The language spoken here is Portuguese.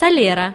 Salera.